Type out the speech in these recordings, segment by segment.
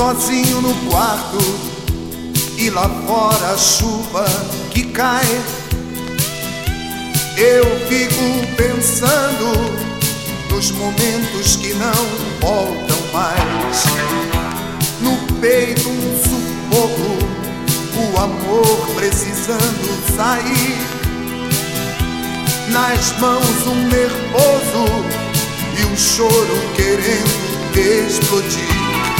sozinho no quarto e lá fora a chuva que cai. Eu fico pensando nos momentos que não voltam mais. No peito um sufoco, o amor precisando sair. Nas mãos um nervoso e um choro querendo explodir.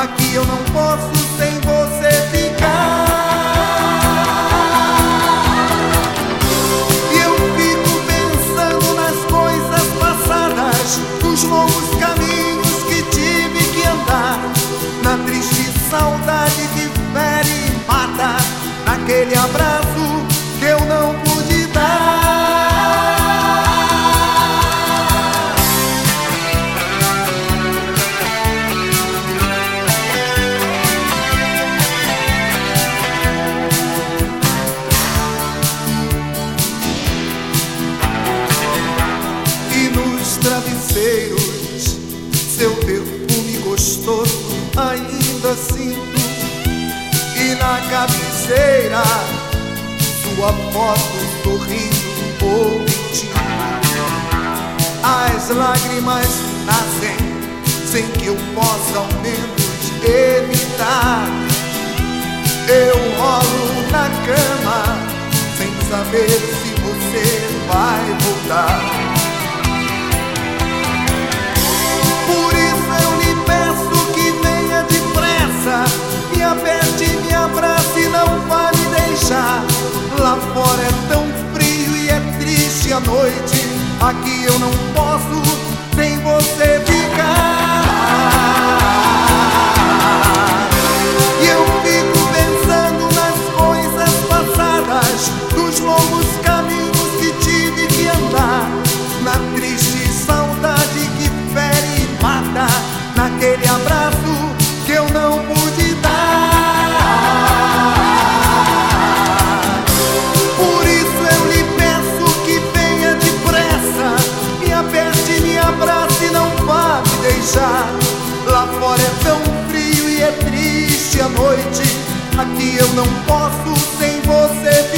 Aqui eu não posso sem você ficar. E eu fico pensando nas coisas passadas, nos longos caminhos que tive que andar, na triste saudade que fere e mata, naquele abraço travesseiros, seu perfume gostoso ainda sinto. E na cabeceira, sua foto sorrindo ou mentindo. As lágrimas nascem sem que eu possa ao menos evitar. Eu rolo na cama sem saber se noite. é triste a noite. Aqui eu não posso sem você